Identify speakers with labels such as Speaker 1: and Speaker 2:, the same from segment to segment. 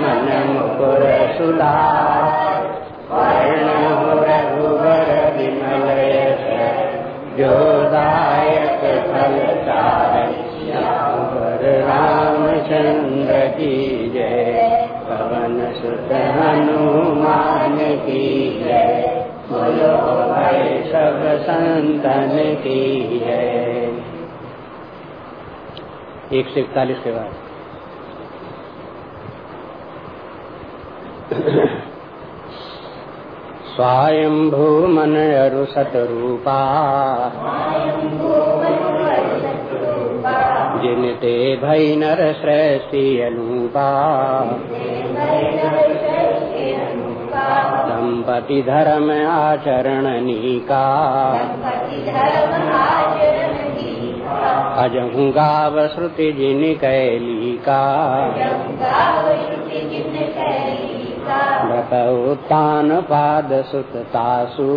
Speaker 1: मन मुकुर सुधार विमल जोदायक फल चार रामचंद्र की जय पवन सुत हनुमान की जय बोलो भाई सब संतन की जय एक से इकतालीस के बाद स्वायंभू मन अरु सतरूपा जिन ते भई नर श्रेष्ठी अनुपा दंपति धर्म आचरण नीका अजहू गाव श्रुति जिन कैली का भ्रत पाद सुततासु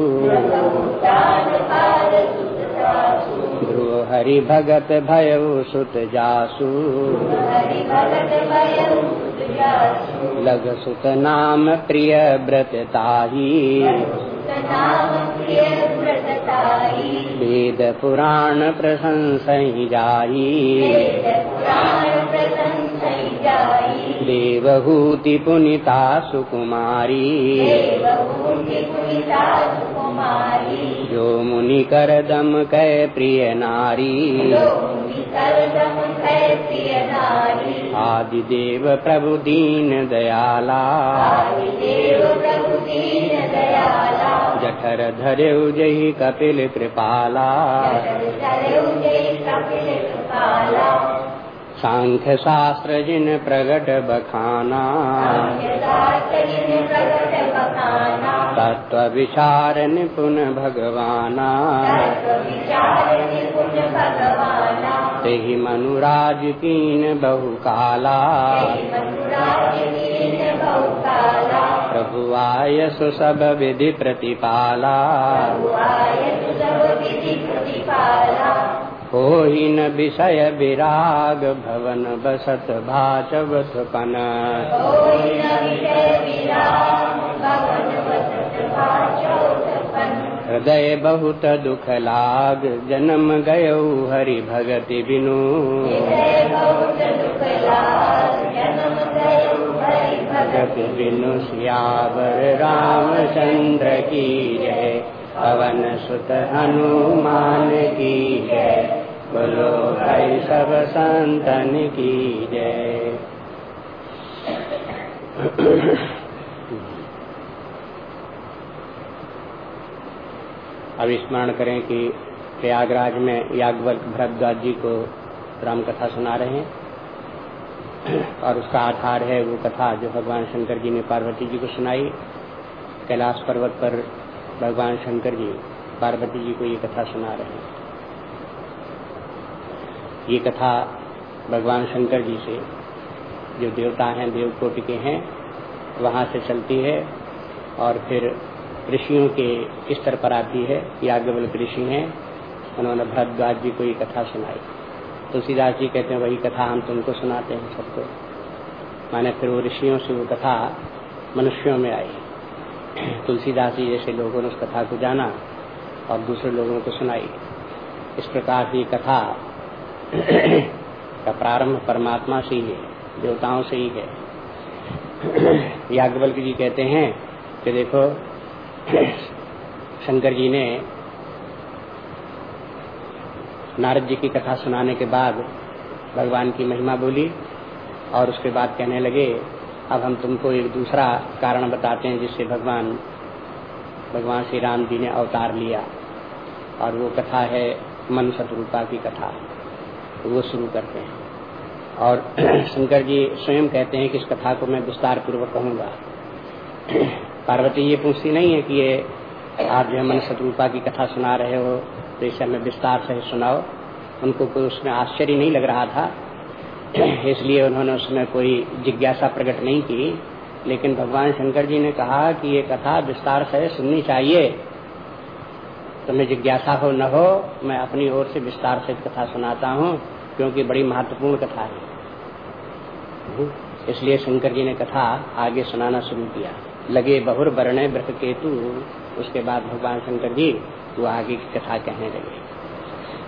Speaker 1: ध्रुव हरि भगत भयउ सुत जासु लग सुत नाम प्रिय व्रत ताही वेद पुराण प्रशंसई जाई देवहूति पुनिता सुकुमारी। जो मुनि कर दम कै प्रिय नारी। आदि देव प्रभु दीन दयाला। जठर धरऊ जही कपिल कृपाला। सांख्य शास्त्र जिन प्रगट बखाना। तत्व विचार निपुण भगवाना ते मनुराज कीन बहुकाला। प्रभु आय सब विधि प्रतिपाला हो न विषय विराग भवन बसत भाचवत पन। हृदय बहुत दुख लाग जन्म गयो हरि भगति बिनु भगति बिनु सियावर रामचंद्र की जय पवन सुत हनुमान की जय। बोलो भाई सब संतन की जय अब स्मरण करें कि प्रयागराज में यागवल्क भरद्वाज जी को राम कथा सुना रहे हैं। और उसका आधार है वो कथा जो भगवान शंकर जी ने पार्वती जी को सुनाई। कैलाश पर्वत पर भगवान शंकर जी पार्वती जी को ये कथा सुना रहे हैं। ये कथा भगवान शंकर जी से, जो देवता हैं देवकोटि के हैं, वहाँ से चलती है और फिर ऋषियों के स्तर पर आती है, याज्ञवल्क ऋषि हैं, उन्होंने भरद्वाज जी को ये कथा सुनाई। तुलसीदास जी कहते हैं, वही कथा हम तुमको सुनाते हैं सबको। माने फिर वो ऋषियों से वो कथा मनुष्यों में आई। तुलसीदास जी जैसे लोगों ने उस कथा को जाना और दूसरे लोगों को सुनाई। इस प्रकार की कथा का प्रारंभ परमात्मा से ही है, देवताओं से ही है। याज्ञवल्क जी कहते हैं कि देखो, शंकर जी ने नारद जी की कथा सुनाने के बाद भगवान की महिमा बोली और उसके बाद कहने लगे, अब हम तुमको एक दूसरा कारण बताते हैं जिससे भगवान भगवान श्री राम जी ने अवतार लिया और वो कथा है मन शत्रुपा की कथा। वो शुरू करते हैं। और शंकर जी स्वयं कहते हैं कि इस कथा को मैं विस्तार पूर्वक कहूँगा। पार्वती ये पूछती नहीं है कि ये आप जो है मन शत्रुपा की कथा सुना रहे हो तो इसे हमें विस्तार से सुनाओ। उनको कोई उसमें आश्चर्य नहीं लग रहा था। इसलिए उन्होंने उसमें कोई जिज्ञासा प्रकट नहीं की। लेकिन भगवान शंकर जी ने कहा कि ये कथा विस्तार से सुननी चाहिए। तुम्हें जिज्ञासा हो न हो, मैं अपनी ओर से विस्तार से कथा सुनाता हूँ। क्योंकि बड़ी महत्वपूर्ण कथा है। इसलिए शंकर जी ने कथा आगे सुनाना शुरू किया। लगे बहुर वर्ण व्रत केतु, उसके बाद भगवान शंकर जी वो आगे की कथा कहने लगे।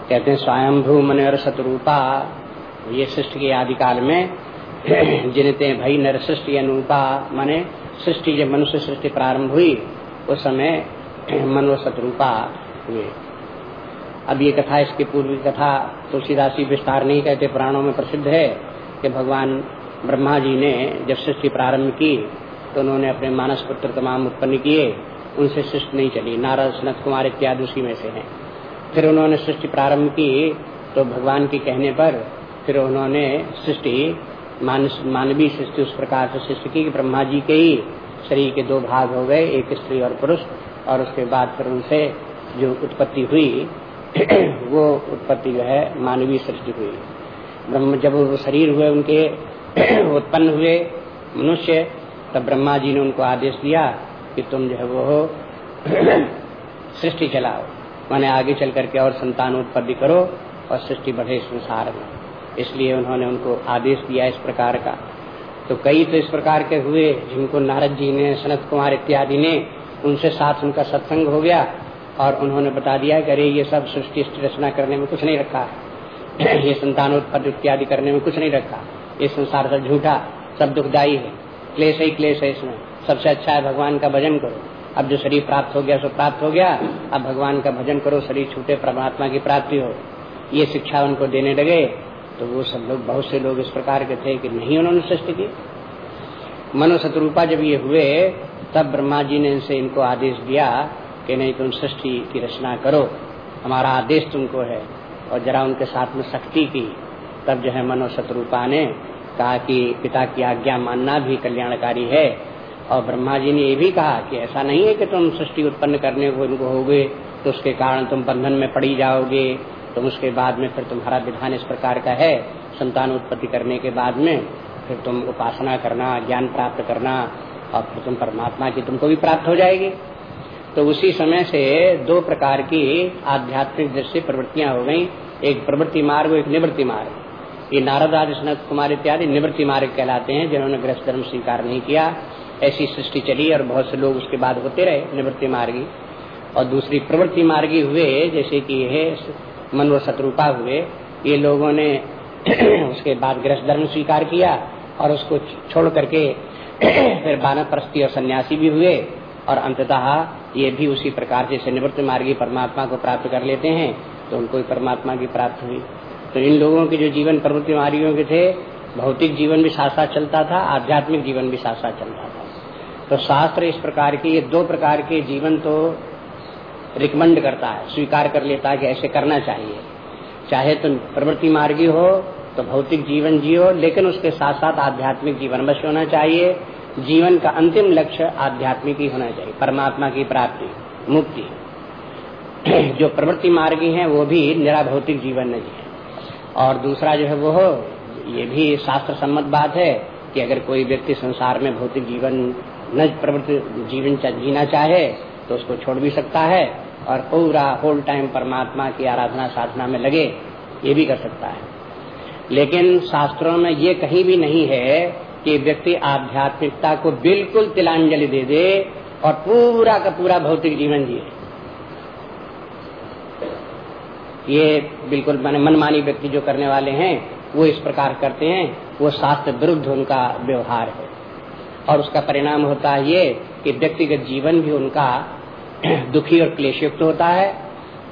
Speaker 1: कहते हैं, स्वयंभू मन और शत्रुपा ये सृष्टि के आदि काल में जिनते भई नर सृष्टि अनुपा माने सृष्टि जब मनुष्य सृष्टि प्रारंभ हुई, उस समय मनो शत्रुपा हुए। अब ये कथा, इसकी पूर्वी कथा तुलसीदासी विस्तार नहीं कहते, पुराणों में प्रसिद्ध है कि भगवान ब्रह्मा जी ने जब सृष्टि प्रारंभ की तो उन्होंने अपने मानस पुत्र तमाम उत्पन्न किए, उनसे सृष्टि नहीं चली। नारद सनत कुमार इत्यादि उसी में से हैं। फिर उन्होंने सृष्टि प्रारंभ की तो भगवान के कहने पर फिर उन्होंने सृष्टि मानवीय सृष्टि उस प्रकार से सृष्टि की ब्रह्मा जी के ही शरीर के दो भाग हो गए, एक स्त्री और पुरुष, और उसके बाद फिर उनसे जो उत्पत्ति हुई वो उत्पत्ति जो है मानवीय सृष्टि हुई। ब्रह्म जब वो शरीर हुए, उनके उत्पन्न हुए, मनुष्य, तब ब्रह्मा जी ने उनको आदेश दिया कि तुम जो है वो सृष्टि चलाओ। माने आगे चल करके और संतान उत्पत्ति करो और सृष्टि बढ़े संसार में। इसलिए उन्होंने उनको आदेश दिया इस प्रकार का। तो कई तो इस प्रकार के हुए, जिनको नारद जी ने, सनत कुमार इत्यादि ने, उनसे साथ उनका सत्संग हो गया। और उन्होंने बता दिया कि अरे, ये सब सृष्टि रचना करने में कुछ नहीं रखा। है ये संतानोत्पत्ति इत्यादि करने में कुछ नहीं रखा। ये संसार सब झूठा, सब दुखदायी है। क्लेश ही क्लेश है इसमें। सबसे अच्छा है भगवान का भजन करो। अब जो शरीर प्राप्त हो गया, सो प्राप्त हो गया। अब भगवान का भजन करो, शरीर छूटे, परमात्मा की प्राप्ति हो। ये शिक्षा उनको देने लगे। तो वो सब लोग, बहुत से लोग इस प्रकार के थे कि नहीं उन्होंने सृष्टि की। मनो शत्रुपा जब ये हुए, तब ब्रह्मा जी ने इनसे इनको आदेश दिया कि नहीं तुम सृष्टि की रचना करो। हमारा आदेश तुमको है। और जरा उनके साथ में सख्ती की। तब जो है मनो शत्रुपा ने कहा कि पिता की आज्ञा मानना भी कल्याणकारी है। और ब्रह्मा जी ने ये भी कहा कि ऐसा नहीं है कि तुम सृष्टि उत्पन्न करने को इनको होगे तो उसके कारण तुम बंधन में पड़ी जाओगे। तुम उसके बाद में फिर तुम्हारा विधान इस प्रकार का है। संतान उत्पत्ति करने के बाद में फिर तुम उपासना करना, ज्ञान प्राप्त करना, और फिर तुम परमात्मा की तुमको भी प्राप्त हो जाएगी। तो उसी समय से दो प्रकार की आध्यात्मिक दृष्टि प्रवृत्तियाँ हो गई। एक प्रवृत्ति मार्ग एक निवृत्ति मार्ग। ये नारद आदि सनत कुमार इत्यादि निवृत्ति मार्ग कहलाते हैं, जिन्होंने गृहस्थ धर्म स्वीकार नहीं किया। ऐसी सृष्टि चली और बहुत से लोग उसके बाद होते रहे, निवृत्ति मार्गी। और दूसरी प्रवृत्ति मार्गी हुए, जैसे कि यह मन व शत्रुपा हुए, ये लोगों ने उसके बाद गृहस्थ धर्म स्वीकार किया और उसको छोड़ करके फिर बानर प्रस्ती और सन्यासी भी हुए। और अंततः ये भी उसी प्रकार से निवृत्त मार्गी परमात्मा को प्राप्त कर लेते हैं तो उनको परमात्मा की प्राप्त हुई। तो इन लोगों के जो जीवन प्रवृत्ति मार्गियों के थे, भौतिक जीवन भी साथ साथ चलता था, आध्यात्मिक जीवन भी साथ साथ चलता था। तो शास्त्र इस प्रकार के, ये दो प्रकार के जीवन तो रिकमेंड करता है, स्वीकार कर लेता है कि ऐसे करना चाहिए। चाहे तो प्रवृत्ति मार्गी हो तो भौतिक जीवन जियो, लेकिन उसके साथ साथ आध्यात्मिक जीवन अवश्य होना चाहिए। जीवन का अंतिम लक्ष्य आध्यात्मिक ही होना चाहिए, परमात्मा की प्राप्ति, मुक्ति। जो प्रवृत्ति मार्गी है, वो भी निराभौतिक जीवन नहीं है। और दूसरा जो है वो ये भी शास्त्र सम्मत बात है कि अगर कोई व्यक्ति संसार में भौतिक जीवन न प्रवृत्ति जीवन जीना चाहे तो उसको छोड़ भी सकता है और पूरा होल टाइम परमात्मा की आराधना साधना में लगे, ये भी कर सकता है। लेकिन शास्त्रों में ये कहीं भी नहीं है कि व्यक्ति आध्यात्मिकता को बिल्कुल तिलांजलि दे दे और पूरा का पूरा भौतिक जीवन जिए। ये बिल्कुल मैंने मनमानी व्यक्ति जो करने वाले हैं, वो इस प्रकार करते हैं, वो शास्त्र विरुद्ध उनका व्यवहार है। और उसका परिणाम होता है ये कि व्यक्तिगत जीवन भी उनका दुखी और क्लेशयुक्त होता है,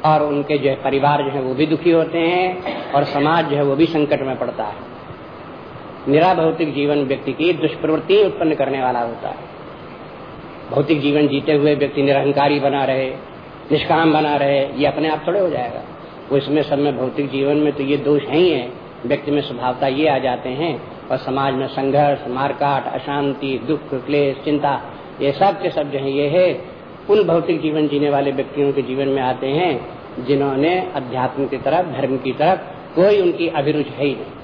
Speaker 1: और उनके जो है परिवार जो है वो भी दुखी होते हैं, और समाज जो है वो भी संकट में पड़ता है। निरा भौतिक जीवन व्यक्ति की दुष्प्रवृत्ति उत्पन्न करने वाला होता है। भौतिक जीवन जीते हुए व्यक्ति निरहंकारी बना रहे, निष्काम बना रहे, ये अपने आप थोड़े हो जाएगा। वो इसमें सब में भौतिक जीवन में तो ये दोष है ही है। व्यक्ति में स्वभावता ये आ जाते हैं और समाज में संघर्ष, मारकाट, अशांति, दुख, क्लेश, चिंता, ये सब के सब जो है ये है। उन भौतिक जीवन जीने वाले व्यक्तियों के जीवन में आते हैं जिन्होंने अध्यात्म की तरफ़, धर्म की तरफ़ कोई उनकी अभिरुचि है ही नहीं।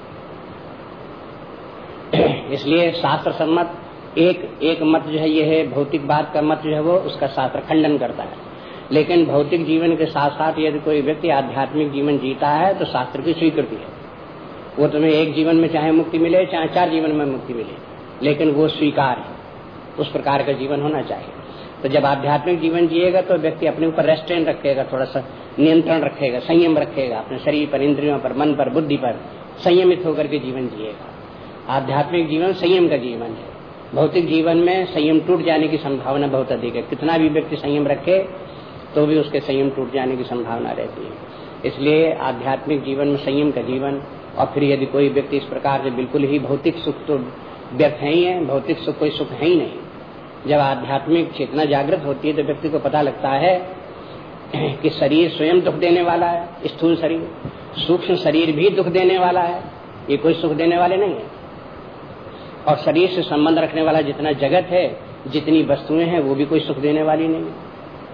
Speaker 1: इसलिए शास्त्र सम्मत, एक एक मत जो है ये है, भौतिक बात का मत जो है वो उसका शास्त्र खंडन करता है। लेकिन भौतिक जीवन के साथ साथ यदि कोई व्यक्ति आध्यात्मिक जीवन जीता है तो शास्त्र की स्वीकृति है। वो तुम्हें एक जीवन में चाहे मुक्ति मिले, चाहे चार जीवन में मुक्ति मिले, लेकिन वो स्वीकार है। उस प्रकार का जीवन होना चाहिए। तो जब आध्यात्मिक जीवन जिएगा तो व्यक्ति अपने ऊपर रेस्ट्रेंट रखेगा, थोड़ा सा नियंत्रण रखेगा, संयम रखेगा, अपने शरीर पर, इंद्रियों पर, मन पर, बुद्धि पर संयमित होकर के जीवन जिएगा। आध्यात्मिक जीवन संयम का जीवन है। भौतिक जीवन में संयम टूट जाने की संभावना बहुत अधिक है। कितना भी व्यक्ति संयम रखे तो भी उसके संयम टूट जाने की संभावना रहती है। इसलिए आध्यात्मिक जीवन में संयम का जीवन, और फिर यदि कोई व्यक्ति इस प्रकार से बिल्कुल ही भौतिक सुख तो व्यर्थ है ही है, भौतिक सुख कोई सुख है ही नहीं। जब आध्यात्मिक चेतना जागृत होती है तो व्यक्ति को पता लगता है कि शरीर स्वयं दुख देने वाला है, स्थूल शरीर। सूक्ष्म शरीर भी दुख देने वाला है, ये कोई सुख देने वाले नहीं है। और शरीर से संबंध रखने वाला जितना जगत है, जितनी वस्तुएँ हैं, वो भी कोई सुख देने वाली नहीं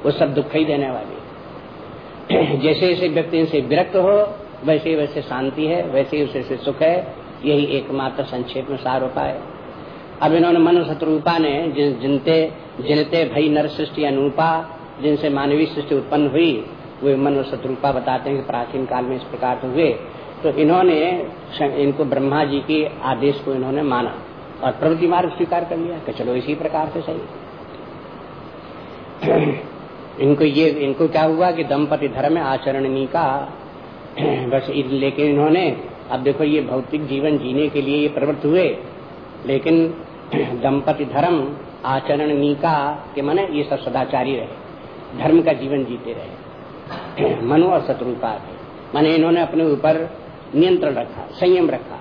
Speaker 1: वो सब दुख ही देने वाली है। जैसे जैसे व्यक्ति इनसे विरक्त हो, वैसे वैसे शांति है, वैसे वैसे से सुख है। यही एकमात्र संक्षेप में सार उपाय अब इन्होंने मनु शत्रुपा ने जिन, जिनते जिनते भई नर सृष्टि अनुपा, जिनसे मानवीय सृष्टि उत्पन्न हुई, वे मनु शत्रुपा बताते हैं कि प्राचीन काल में इस प्रकार हुए। तो इन्होंने इनको ब्रह्मा जी के आदेश को इन्होंने माना। और प्रवृत्ति मार्ग स्वीकार कर लिया कि चलो इसी प्रकार से सही। इनको ये, इनको क्या हुआ कि दंपति धर्म आचरणनी का, बस लेकिन इन्होंने, अब देखो ये भौतिक जीवन जीने के लिए ये प्रवृत्त हुए, लेकिन दंपति धर्म आचरण नीका के माने ये सब सदाचारी रहे, धर्म का जीवन जीते रहे, मनु और शत्रुपा के माने इन्होंने अपने ऊपर नियंत्रण रखा, संयम रखा।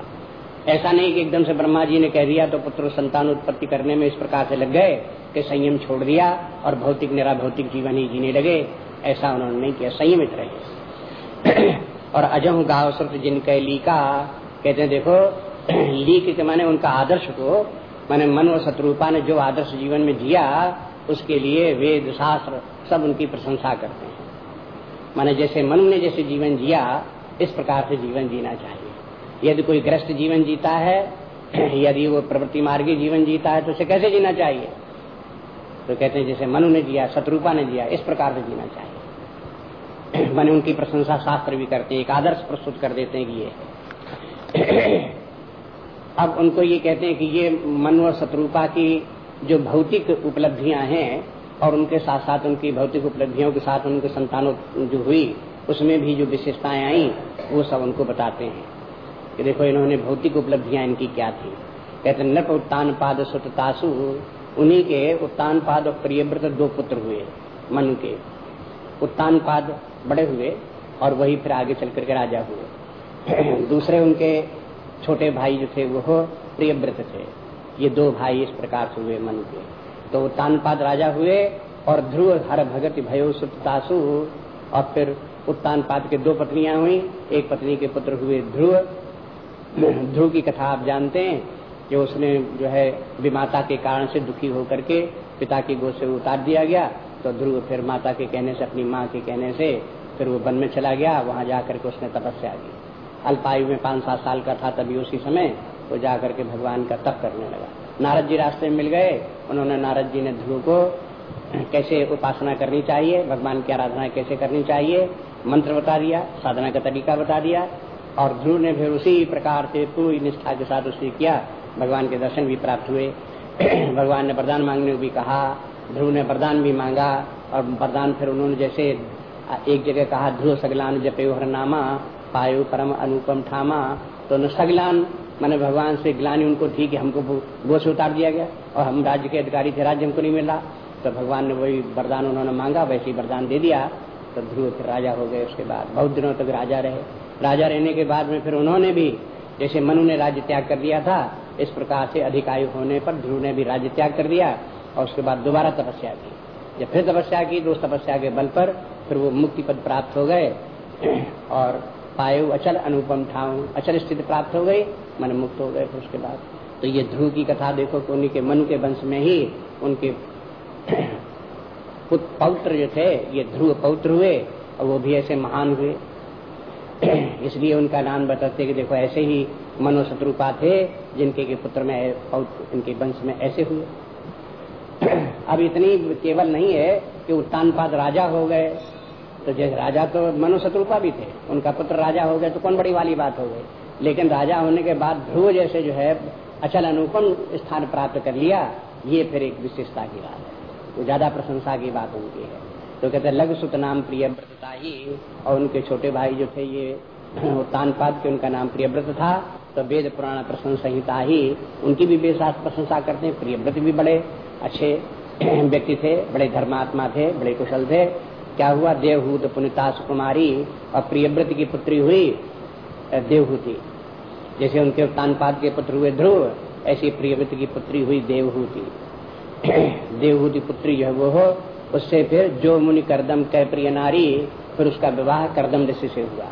Speaker 1: ऐसा नहीं कि एकदम से ब्रह्मा जी ने कह दिया तो पुत्र संतान उत्पत्ति करने में इस प्रकार से लग गए कि संयम छोड़ दिया और भौतिक निरा भौतिक जीवन ही जीने लगे। ऐसा उन्होंने नहीं किया, संयमित रहे। और अजह गाव श्रुत जिनके लीका कहते हैं, देखो, लीक के माने उनका आदर्श को, माने मन और शत्रुपा ने जो आदर्श जीवन में जिया, उसके लिए वेद, शास्त्र सब उनकी प्रशंसा करते हैं। माने जैसे मन ने जैसे जीवन जिया, इस प्रकार से जीवन जीना चाहिए। यदि कोई ग्रस्त जीवन जीता है, यदि वो प्रवृत्ति मार्गी जीवन जीता है तो उसे कैसे जीना चाहिए? तो कहते हैं, जैसे मनु ने जिया, शत्रुपा ने जिया, इस प्रकार से जीना चाहिए। मैंने उनकी प्रशंसा शास्त्र भी करते हैं, एक आदर्श प्रस्तुत कर देते हैं कि ये। अब उनको ये कहते हैं कि ये मनु और शत्रुपा की जो भौतिक उपलब्धियाँ हैं, और उनके साथ साथ उनकी भौतिक उपलब्धियों के साथ उनके संतानों जो हुई, उसमें भी जो विशेषताएँ आई, वो सब उनको बताते हैं। कि देखो इन्होंने भौतिक उपलब्धियाँ इनकी क्या थी। कहते नप उत्तान पाद सुतासु उन्हीं के उत्तान पाद और प्रियव्रत दो पुत्र हुए, मनु के। उत्तान पाद बड़े हुए और वही फिर आगे चल करके राजा हुए। दूसरे उनके छोटे भाई जो थे वो प्रियव्रत थे। ये दो भाई इस प्रकार से हुए, मन के। तो उत्तानपाद राजा हुए और ध्रुव हर भगत भयो सुतासु और फिर उत्तानपाद के दो पत्नियाँ हुई। एक पत्नी के पुत्र हुए ध्रुव ध्रुव की कथा आप जानते हैं कि उसने जो है विमाता के कारण से दुखी होकर के पिता की गोद से उतार दिया गया तो ध्रुव फिर माता के कहने से, अपनी माँ के कहने से फिर वो वन में चला गया, वहाँ जाकर के उसने तपस्या की अल्पायु में पाँच सात साल का था, तभी उसी समय वो जाकर के भगवान का तप करने लगा। नारद जी रास्ते में मिल गए, उन्होंने नारद जी ने ध्रुव को कैसे उपासना करनी चाहिए, भगवान की आराधना कैसे करनी चाहिए, मंत्र बता दिया, साधना का तरीका बता दिया और ध्रुव ने फिर उसी प्रकार से पूरी निष्ठा के साथ उसे किया, भगवान के दर्शन भी प्राप्त हुए। भगवान ने वरदान मांगने को भी कहा, ध्रुव ने वरदान भी मांगा, और वरदान फिर उन्होंने जैसे एक जगह कहा, ध्रुव सगलान जपे हर नामा, पायो परम अनुपम ठामा। तो सगलान, मैंने भगवान से ग्लानी उनको थी कि हमको गो से उतार दिया गया, और हम राज्य के अधिकारी थे, राज्य हमको नहीं मिला तो भगवान ने वही वरदान उन्होंने मांगा, वैसे ही वरदान दे दिया। तो ध्रुव फिर राजा हो गए उसके बाद, बहुत दिनों तक राजा रहे। राजा रहने के बाद में फिर उन्होंने भी, जैसे मनु ने राज्य त्याग कर दिया था, इस प्रकार से अधिकायु होने पर ध्रुव ने भी राज्य त्याग कर दिया और उसके बाद दोबारा तपस्या की। जब फिर तपस्या की तो उस तपस्या के बल पर फिर वो मुक्ति पद प्राप्त हो गए और पायु अचल अनुपम ठाऊ, अचल स्थिति प्राप्त हो गई, मन मुक्त हो गए फिर उसके बाद। तो ये ध्रुव की कथा देखो कि उन्हीं के मनु के वंश में ही उनके पौत्र जो थे, ये ध्रुव पौत्र हुए और वो भी ऐसे महान हुए। इसलिए उनका नाम बताते कि देखो ऐसे ही मनो शत्रुपा थे जिनके के पुत्र में और इनके वंश में ऐसे हुए। अब इतनी केवल नहीं है कि उत्तानपाद राजा हो गए। तो जैसे राजा तो मनु शत्रुपा भी थे, उनका पुत्र राजा हो गए तो कौन बड़ी वाली बात हो गई? लेकिन राजा होने के बाद ध्रुव जैसे जो है, अचल अनुपम स्थान प्राप्त कर लिया, ये फिर एक विशेषता की बात है। वो ज़्यादा प्रशंसा की बात उनकी है। तो कहते लघु सुत नाम प्रिय व्रतता ही। और उनके छोटे भाई जो थे, ये तानपाद के उनका नाम प्रियव्रत था। तो वेद पुराण प्रसन्न संहिता ही, उनकी भी बेसास प्रशंसा करते हैं। प्रियव्रत भी बड़े अच्छे व्यक्ति थे, बड़े धर्मात्मा थे, बड़े कुशल थे। क्या हुआ? देवहूत पुनिता सुकुमारी और प्रियव्रत की पुत्री हुई देवहूति। जैसे उनके तानपाद के पुत्र हुए ध्रुव, ऐसी प्रियव्रत की पुत्री हुई देवहूति। देवहूति पुत्री जो है वो हो उससे फिर जो मुनि करदम कै प्रिय नारी, फिर उसका विवाह करदम ऋषि से हुआ।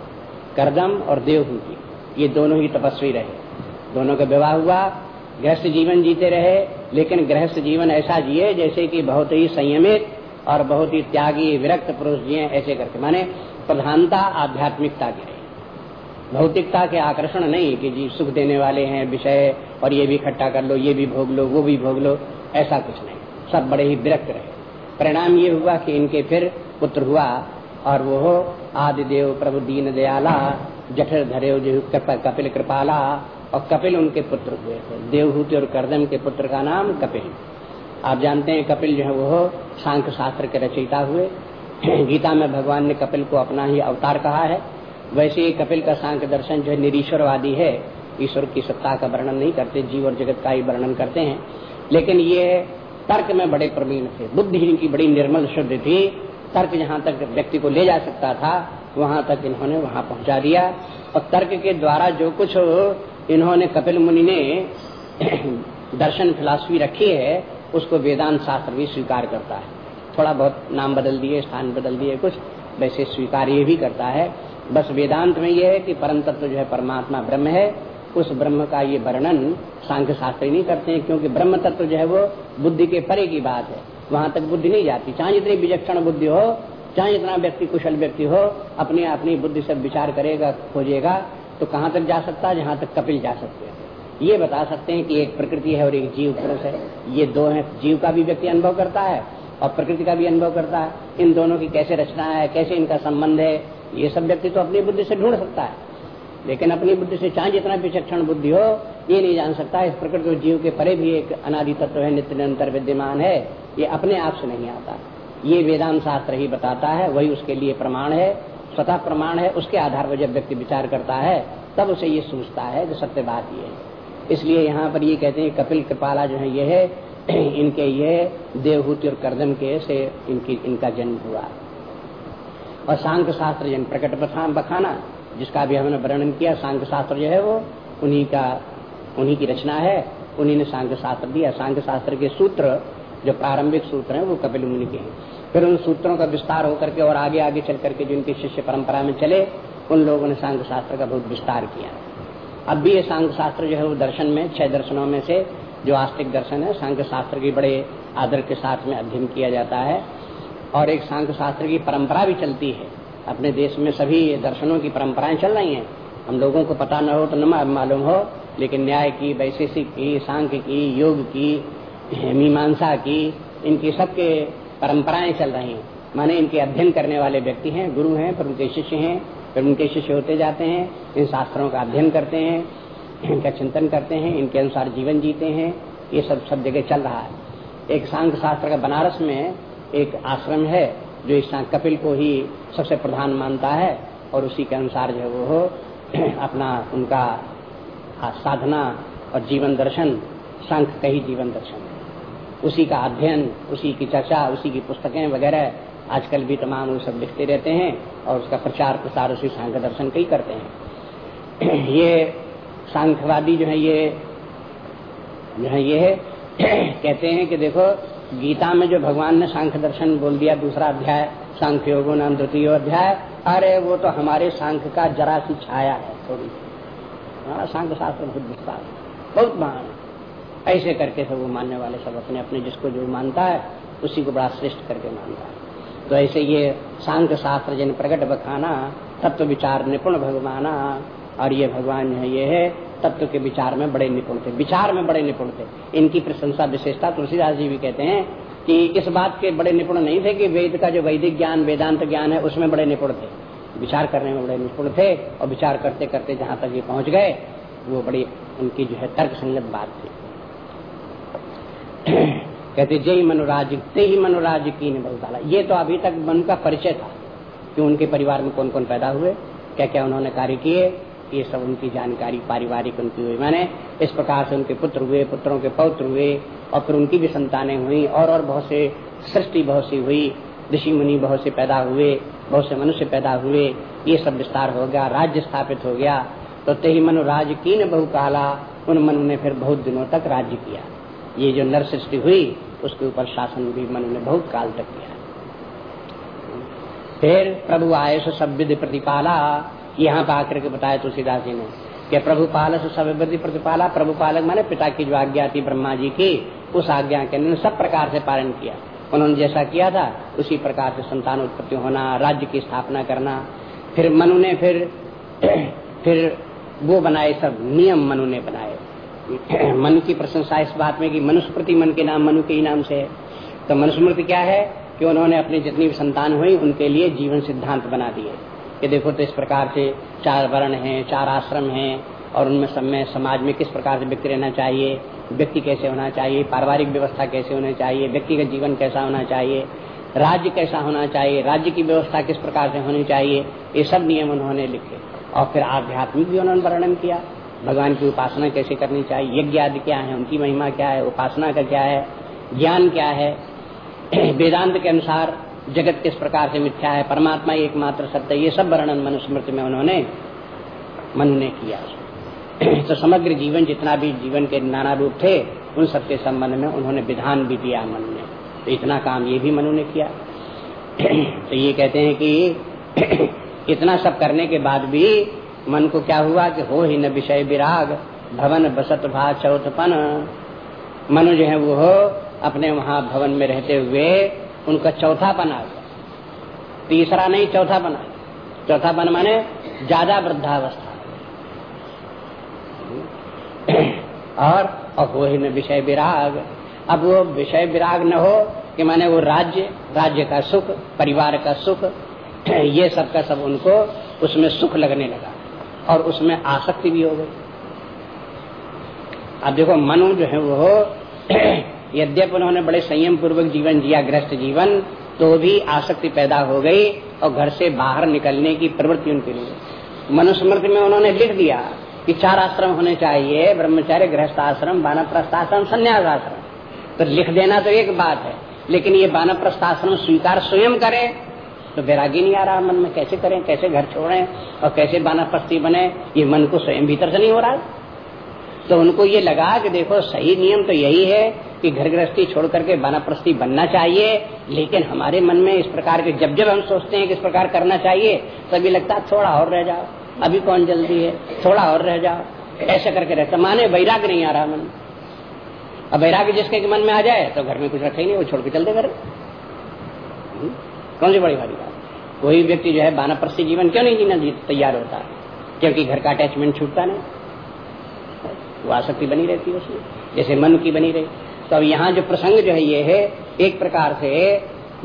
Speaker 1: करदम और देवहूति ये दोनों ही तपस्वी रहे। दोनों का विवाह हुआ। गृहस्थ जीवन जीते रहे, लेकिन गृहस्थ जीवन ऐसा जिए जैसे कि बहुत ही संयमित और बहुत ही त्यागी, विरक्त पुरुष जिए ऐसे करके। माने प्रधानता, आध्यात्मिकता की रही। भौतिकता के आकर्षण नहीं कि जी सुख देने वाले हैं, विषय और ये भी इकट्ठा कर लो, ये भी भोग लो, वो भी भोग लो, ऐसा कुछ नहीं। सब बड़े ही विरक्त रहे। परिणाम ये हुआ कि इनके फिर पुत्र हुआ और वो आदिदेव प्रभु दीन दयाला, जठर धरे कपिल कृपाला और कपिल उनके पुत्र हुए देवहूति और करदम के पुत्र का नाम कपिल। आप जानते हैं कपिल जो है वो सांख्य शास्त्र के रचयिता हुए। गीता में भगवान ने कपिल को अपना ही अवतार कहा है। वैसे ही कपिल का सांख्य दर्शन जो है निरीश्वरवादी है। ईश्वर की सत्ता का वर्णन नहीं करते, जीव और जगत का ही वर्णन करते हैं। लेकिन ये तर्क में बड़े प्रवीण थे। बुद्धि इनकी बड़ी निर्मल शुद्ध थी। तर्क जहाँ तक व्यक्ति को ले जा सकता था, वहाँ तक इन्होंने वहाँ पहुँचा दिया। और तर्क के द्वारा जो कुछ इन्होंने कपिल मुनि ने दर्शन फिलासफी रखी है, उसको वेदांत शास्त्र भी स्वीकार करता है। थोड़ा बहुत नाम बदल दिए, स्थान बदल दिए, कुछ वैसे स्वीकार ये भी करता है। बस वेदांत में ये है कि परम तत्व जो है परमात्मा ब्रह्म है। उस ब्रह्म का ये वर्णन सांख्य शास्त्री नहीं करते हैं, क्योंकि ब्रह्म तत्व जो है वो बुद्धि के परे की बात है। वहाँ तक बुद्धि नहीं जाती। चाहे जितनी विचक्षण बुद्धि हो, चाहे जितना व्यक्ति कुशल व्यक्ति हो, अपनी अपनी बुद्धि से विचार करेगा, खोजेगा तो कहाँ तक जा सकता है, जहाँ तक कपिल जा सकते हैं। ये बता सकते हैं कि एक प्रकृति है और एक जीव पुरुष है। ये दो हैं, जीव का भी व्यक्ति अनुभव करता है और प्रकृति का भी अनुभव करता है। इन दोनों की कैसे रचना है, कैसे इनका संबंध है, ये सब व्यक्ति तो अपनी बुद्धि से ढूंढ सकता है। लेकिन अपनी बुद्धि से चाहे जितना विचक्षण बुद्धि हो, ये नहीं जान सकता, इस प्रकृति और जीव के परे भी एक अनादि तत्व है, नित्य निरंतर विद्यमान है, ये अपने आप से नहीं आता। ये वेदांत शास्त्र ही बताता है, वही उसके लिए प्रमाण है, स्वतः प्रमाण है, उसके आधार पर जब व्यक्ति विचार करता है, तब उसे ये सूझता है कि सत्य बात ये है। इसलिए यहाँ पर ये कहते हैं, कपिल कृपाला जो है, ये है, इनके ये देवहूति और करदम के से इनकी, इनका जन्म हुआ। और सांख्य शास्त्र जन प्रकट बखाना जिसका भी हमने वर्णन किया सांख्य शास्त्र जो है वो उन्हीं का, उन्हीं की रचना है। उन्हीं ने सांख्य शास्त्र दिया। सांख्य शास्त्र के सूत्र, जो प्रारंभिक सूत्र हैं, वो कपिल मुनि के हैं। फिर उन सूत्रों का विस्तार होकर के और आगे आगे चल करके जो उनकी शिष्य परंपरा में चले, उन लोगों ने सांख्य शास्त्र का बहुत विस्तार किया। अब भी ये सांख्य शास्त्र जो है वो दर्शन में, छह दर्शनों में से जो आस्तिक दर्शन है सांख्य शास्त्र की बड़े आदर के साथ में अध्ययन किया जाता है। और एक सांख्य शास्त्र की परंपरा भी चलती है। अपने देश में सभी दर्शनों की परंपराएँ चल रही हैं। हम लोगों को पता न हो तो न मालूम हो, लेकिन न्याय की, वैशेषिक की सांख्य की, योग की, मीमांसा की, इनकी सबके परंपराएँ चल रही हैं। माने इनके अध्ययन करने वाले व्यक्ति हैं, गुरु हैं, फिर उनके शिष्य हैं, फिर उनके शिष्य होते जाते हैं, इन शास्त्रों का अध्ययन करते हैं, इनका चिंतन करते हैं, इनके अनुसार जीवन जीते हैं, ये सब सब जगह चल रहा है। एक सांख्य शास्त्र का बनारस में एक आश्रम है जो इस कपिल को ही सबसे प्रधान मानता है और उसी के अनुसार जो वो अपना उनका साधना और जीवन दर्शन, संख का ही जीवन दर्शन। उसी का अध्ययन, उसी की चर्चा, उसी की पुस्तकें वगैरह आजकल भी तमाम वो सब लिखते रहते हैं और उसका प्रचार प्रसार उसी सांख्य दर्शन का ही करते हैं। ये सांख्यवादी जो है ये, जो है ये कहते हैं कि देखो गीता में जो भगवान ने सांख्य दर्शन बोल दिया, दूसरा अध्याय सांख्य योगो नाम द्वितीय अध्याय, अरे वो तो हमारे सांख्य का जरा सी छाया है थोड़ी। हमारा सांख्य शास्त्र बहुत विस्तार बहुत महान ऐसे करके सब वो मानने वाले सब अपने अपने जिसको जो मानता है, उसी को बड़ा श्रेष्ठ करके मानता है। तो ऐसे ये सांख्य शास्त्र जिन प्रकट बखाना, तत्व विचार निपुण भगवाना, और ये भगवान है, ये है तत्व के विचार में बड़े निपुण थे, विचार में बड़े निपुण थे। इनकी प्रशंसा विशेषता तुलसीदास जी भी कहते हैं कि इस बात के बड़े निपुण नहीं थे कि वेद का जो वैदिक ज्ञान, वेदांत ज्ञान है, उसमें बड़े निपुण थे। विचार करने में बड़े निपुण थे और विचार करते करते जहाँ तक ये पहुँच गए, वो बड़ी उनकी जो है तर्क संगत बात थी। कहते, जय मनोराज, ते ही मनोराज की ने बहुताला ये तो अभी तक मन का परिचय था कि उनके परिवार में कौन कौन पैदा हुए क्या क्या उन्होंने कार्य किए ये सब उनकी जानकारी पारिवारिक उनकी हुई। मैंने इस प्रकार से उनके पुत्र हुए, पुत्रों के पौत्र हुए, और फिर उनकी भी संतानें हुई, और और बहुत से सृष्टि बहुत सी हुई ऋषि मुनि बहुत से पैदा हुए, बहुत से मनुष्य पैदा हुए, ये सब विस्तार हो गया, राज्य स्थापित हो गया। तो ते ही मनु राज की बहु काला, उन मनु ने फिर बहुत दिनों तक राज्य किया। ये जो नर सृष्टि हुई, उसके ऊपर शासन भी मनु ने बहुत काल तक किया। फिर प्रभु आए सब विधि प्रतिपाला यहाँ पर आकर के बताया तुलसीदास जी ने कि प्रभु पाल से सब प्रतिपाला प्रभु पालक माने पिता की जो आज्ञा थी ब्रह्मा जी की, उस आज्ञा के उन्होंने सब प्रकार से पालन किया। उन्होंने जैसा किया था, उसी प्रकार से संतान उत्पत्ति होना, राज्य की स्थापना करना। फिर मनु ने फिर फिर वो बनाए सब नियम मनु ने बनाए। मनु की प्रशंसा इस बात में कि मनुस्मृति मन के नाम मनु के ही नाम से है। तो मनुस्मृति क्या है? कि उन्होंने अपनी जितनी भी संतान हुई, उनके लिए जीवन सिद्धांत बना दिए। कि देखो तो इस प्रकार से चार वर्ण हैं, चार आश्रम हैं, और उनमें सब में समाज में किस प्रकार से व्यक्ति रहना चाहिए, व्यक्ति कैसे होना चाहिए, पारिवारिक व्यवस्था कैसे होनी चाहिए व्यक्ति का जीवन कैसा होना चाहिए, राज्य कैसा होना चाहिए, राज्य की व्यवस्था किस प्रकार से होनी चाहिए, ये सब नियम उन्होंने लिखे। और फिर आध्यात्मिक भी उन्होंने वर्णन किया, भगवान की उपासना कैसे करनी चाहिए, यज्ञ आदि क्या है, उनकी महिमा क्या है, उपासना का क्या है, ज्ञान क्या है, वेदांत के अनुसार जगत किस प्रकार से मिथ्या है, परमात्मा एकमात्र सत्य ये सब वर्णन मनुस्मृति में उन्होंने, मनु ने किया तो समग्र जीवन, जितना भी जीवन के नाना रूप थे, उन सबके संबंध में उन्होंने विधान भी दिया मनु ने तो इतना काम ये भी मनु ने किया। तो ये कहते हैं कि इतना सब करने के बाद भी मन को क्या हुआ कि हो ही न विषय विराग, भवन बसत भा चौथपन। मनु जो है, वो अपने वहाँ भवन में रहते हुए उनका चौथा बना गया तीसरा नहीं, चौथा बना। चौथा बन माने ज़्यादा वृद्धावस्था। और अपोही में विषय विराग। अब वो विषय विराग न हो कि माने वो राज्य राज्य का सुख, परिवार का सुख, ये सब का सब उनको उसमें सुख लगने लगा। और उसमें आसक्ति भी हो गई। अब देखो, मनु जो है वो यद्यप उन्होंने बड़े संयम पूर्वक जीवन जिया, ग्रस्त जीवन तो भी आसक्ति पैदा हो गई और घर से बाहर निकलने की प्रवृत्ति उनके लिए। मनुस्मृति में उन्होंने लिख दिया कि चार आश्रम होने चाहिए, ब्रह्मचार्य गृहस्थ आश्रम बानप्रस्थ आश्रम संन्यास आश्रम तो लिख देना तो एक बात है, लेकिन ये बानप्रस्थ आश्रम स्वीकार स्वयं करे तो वैरागी नहीं आ रहा मन में, कैसे करें, कैसे घर छोड़ें और कैसे बानाप्रस्थी बने, ये मन को स्वयं भीतर से नहीं हो रहा। तो उनको ये लगा कि देखो सही नियम तो यही है कि घर गृहस्थी छोड़ करके बानाप्रस्थी बनना चाहिए, लेकिन हमारे मन में इस प्रकार के जब जब हम सोचते हैं कि इस प्रकार करना चाहिए, तभी लगता है थोड़ा और रह जाओ, अभी कौन जल्दी है, थोड़ा और रह जाओ। ऐसा करके रहता माने वैराग नहीं आ रहा मन। अब वैराग जिसके मन में आ जाए तो घर में कुछ रखे ही नहीं, वो छोड़ के चलते घर। हम्म? कौन सी बड़ी भारी बात? कोई व्यक्ति जो है बानाप्रस्थी जीवन क्यों नहीं जीना तैयार होता? क्योंकि घर का अटैचमेंट छूटता नहीं। वो आसक्ति बनी रहती है उसमें, जैसे मन की बनी रही। तो अब यहाँ जो प्रसंग जो है ये है, एक प्रकार से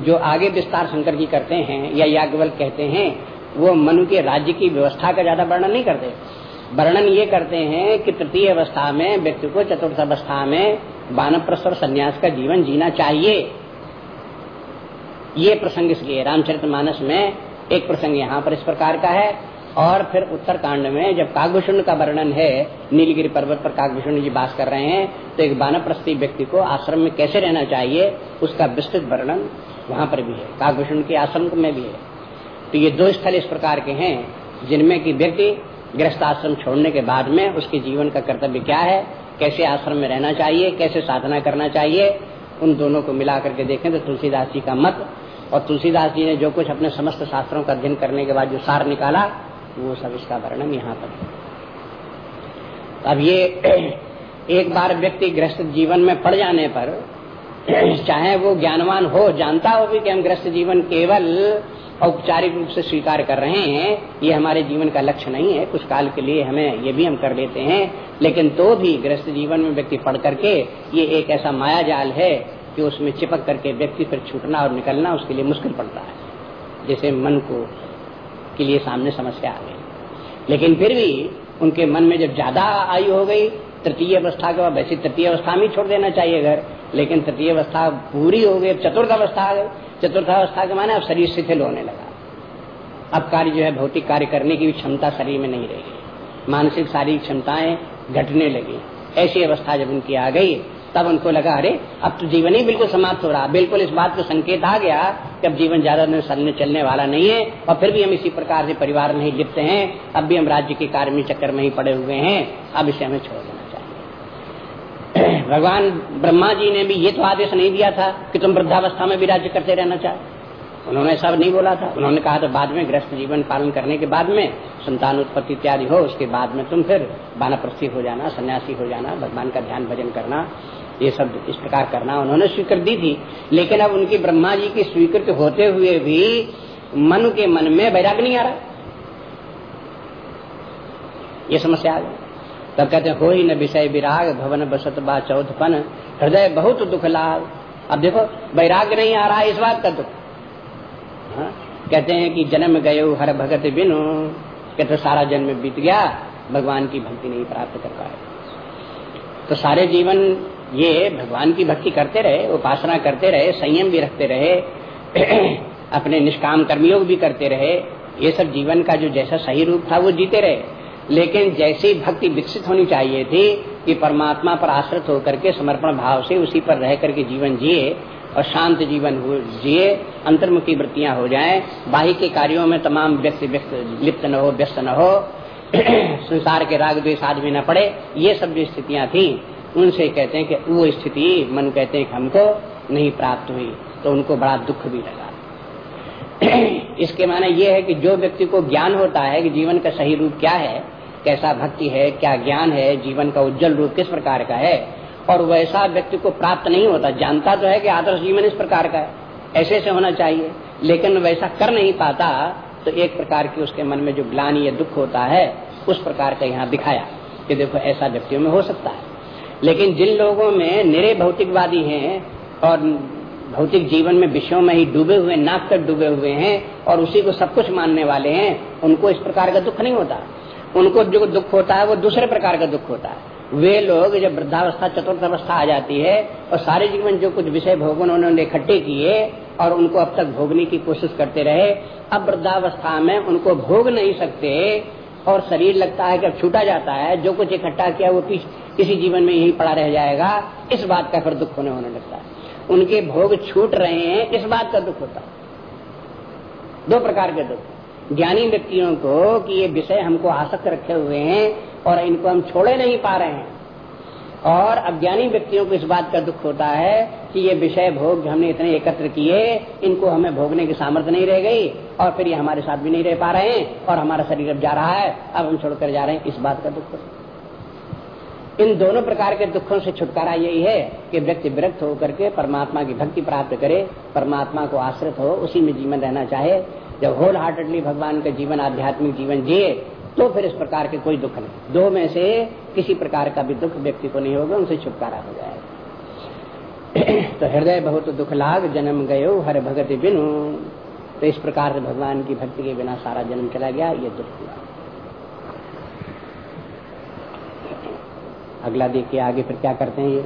Speaker 1: जो आगे विस्तार शंकर जी करते हैं या याज्ञवल कहते हैं, वो मनु के राज्य की व्यवस्था का ज़्यादा वर्णन नहीं करते। वर्णन ये करते हैं कि तृतीय अवस्था में, व्यक्ति को चतुर्थ अवस्था में बानप्रस्थ और संन्यास का जीवन जीना चाहिए। ये प्रसंग इसलिए रामचरित मानस में एक प्रसंग यहाँ पर इस प्रकार का है। और फिर उत्तर कांड में जब कागभूषण का वर्णन है, नीलगिरी पर्वत पर कागभूषण जी बास कर रहे हैं तो एक बानप्रस्थी व्यक्ति को आश्रम में कैसे रहना चाहिए, उसका विस्तृत वर्णन वहाँ पर भी है, कागभूषण के आश्रम में भी है। तो ये दो स्थल इस प्रकार के हैं, जिनमें की व्यक्ति गृहस्थ आश्रम छोड़ने के बाद में उसके जीवन का कर्तव्य क्या है, कैसे आश्रम में रहना चाहिए, कैसे साधना करना चाहिए, उन दोनों को मिला करके देखें तो तुलसीदास जी का मत। और तुलसीदास जी ने जो कुछ अपने समस्त शास्त्रों का अध्ययन करने के बाद जो सार निकाला वो सब इसका वर्णन यहाँ पर। अब ये एक बार व्यक्ति ग्रस्त जीवन में पड़ जाने पर, चाहे वो ज्ञानवान हो, जानता हो भी कि हम ग्रस्त जीवन केवल औपचारिक रूप से स्वीकार कर रहे हैं, ये हमारे जीवन का लक्ष्य नहीं है। कुछ काल के लिए हमें ये भी हम कर लेते हैं, लेकिन तो भी ग्रस्त जीवन में व्यक्ति पढ़ करके ये एक ऐसा माया जाल है कि उसमें चिपक करके व्यक्ति फिर छूटना और निकलना उसके लिए मुश्किल पड़ता है। जैसे मन को के लिए सामने समस्या आ गई। लेकिन फिर भी उनके मन में जब ज़्यादा आयु हो गई, तृतीय अवस्था के बाद वैसे तृतीय अवस्था में छोड़ देना चाहिए घर, लेकिन तृतीय अवस्था पूरी हो गई चतुर्थ अवस्था आ गई। चतुर्थ अवस्था के माने अब शरीर शिथिल होने लगा। अब कार्य जो है भौतिक कार्य करने की भी क्षमता शरीर में नहीं रहेगी मानसिक शारीरिक क्षमताएँ घटने लगी। ऐसी अवस्था जब उनकी आ गई, तब उनको लगा, अरे, अब तो जीवन ही बिल्कुल समाप्त हो रहा बिल्कुल इस बात को संकेत आ गया अब जीवन ज़्यादा दिन चलने वाला नहीं है, और फिर भी हम इसी प्रकार से परिवार नहीं लिपते हैं, अब भी हम राज्य के कार्य में चक्कर में ही पड़े हुए हैं, अब इसे हमें छोड़ देना चाहिए। भगवान ब्रह्मा जी ने भी ये तो आदेश नहीं दिया था कि तुम वृद्धावस्था में भी राज्य करते रहना चाहे। उन्होंने ऐसा नहीं बोला था। उन्होंने कहा था, बाद में ग्रस्त जीवन पालन करने के बाद में संतान उत्पत्ति इत्यादि हो, उसके बाद में तुम फिर बानाप्रस्थी हो जाना, सन्यासी हो जाना, भगवान का ध्यान भजन करना ये सब इस प्रकार करना उन्होंने स्वीकृत दी थी। लेकिन अब उनकी ब्रह्मा जी की स्वीकृत होते हुए भी मन के मन में वैराग नहीं आ रहा। ये समस्या आ गई। तब कहते हो ही न विषय विराग, भवन बसत बा चौथपन, हृदय बहुत दुख लाभ अब देखो वैराग नहीं आ रहा इस बात का दुख हाँ? कहते हैं कि जन्म गए हर भगत बिनु। कहते, सारा जन्म बीत गया, भगवान की भक्ति नहीं प्राप्त कर पाए तो सारे जीवन ये भगवान की भक्ति करते रहे, उपासना करते रहे, संयम भी रखते रहे, अपने निष्काम कर्मयोग भी करते रहे, ये सब जीवन का जो जैसा सही रूप था वो जीते रहे। लेकिन जैसी भक्ति विकसित होनी चाहिए थी कि परमात्मा पर आश्रित होकर के समर्पण भाव से उसी पर रह करके जीवन जिए और शांत जीवन जिए, अंतर्मुखी वृत्तियाँ हो जाएँ बाही के कार्यों में तमाम व्यक्ति व्यक्त लिप्त न हो, व्यस्त न हो, संसार के राग द्वेष आदमी न पड़े, ये सब जो स्थितियाँ थी उनसे कहते हैं कि वो स्थिति मन कहते हैं कि हमको नहीं प्राप्त हुई तो उनको बड़ा दुख भी लगा। इसके माने ये है कि जो व्यक्ति को ज्ञान होता है कि जीवन का सही रूप क्या है, कैसा भक्ति है, क्या ज्ञान है, जीवन का उज्जवल रूप किस प्रकार का है, और वैसा व्यक्ति को प्राप्त नहीं होता, जानता तो है कि आदर्श जीवन इस प्रकार का है, ऐसे से होना चाहिए, लेकिन वैसा कर नहीं पाता तो एक प्रकार की उसके मन में जो ग्लानी या दुख होता है, उस प्रकार का यहाँ दिखाया कि देखो ऐसा व्यक्तियों में हो सकता है। लेकिन जिन लोगों में निरे भौतिकवादी हैं और भौतिक जीवन में विषयों में ही डूबे हुए, नाक तक डूबे हुए हैं और उसी को सब कुछ मानने वाले हैं, उनको इस प्रकार का दुख नहीं होता। उनको जो दुख होता है, वो दूसरे प्रकार का दुख होता है। वे लोग जब वृद्धावस्था, चतुर्थ अवस्था आ जाती है और सारे जीवन जो कुछ विषय भोगन उन्होंने इकट्ठे किए और उनको अब तक भोगने की कोशिश करते रहे, अब वृद्धावस्था में उनको भोग नहीं सकते और शरीर लगता है कि अब छूटा जाता है, जो कुछ इकट्ठा किया वो किसी जीवन में यही पड़ा रह जाएगा, इस बात का फिर दुख होने होने लगता है। उनके भोग छूट रहे हैं, इस बात का दुख होता है। दो प्रकार के दुख। ज्ञानी व्यक्तियों को कि ये विषय हमको आसक्त रखे हुए हैं और इनको हम छोड़े नहीं पा रहे हैं। और अज्ञानी व्यक्तियों को इस बात का दुख होता है कि ये विषय भोग हमने इतने एकत्र किए, इनको हमें भोगने की सामर्थ्य नहीं रह गई और फिर ये हमारे साथ भी नहीं रह पा रहे हैं और हमारा शरीर अब जा रहा है। अब हम छोड़कर जा रहे हैं इस बात का दुख। इन दोनों प्रकार के दुखों से छुटकारा यही है कि व्यक्ति विरक्त होकर के परमात्मा की भक्ति प्राप्त करे, परमात्मा को आश्रित हो, उसी में जीवन रहना चाहे। जब होल हार्टेडली भगवान का जीवन, आध्यात्मिक जीवन जिए तो फिर इस प्रकार के कोई दुख नहीं। दो में से किसी प्रकार का भी दुख व्यक्ति को नहीं होगा, उनसे छुटकारा हो जाएगा। तो हृदय बहुत दुख लाग जन्म गयो हर भगत बिनु। तो इस प्रकार से भगवान की भक्ति के बिना सारा जन्म चला गया, ये दुख हुआ। अगला देखिए आगे फिर क्या करते हैं ये।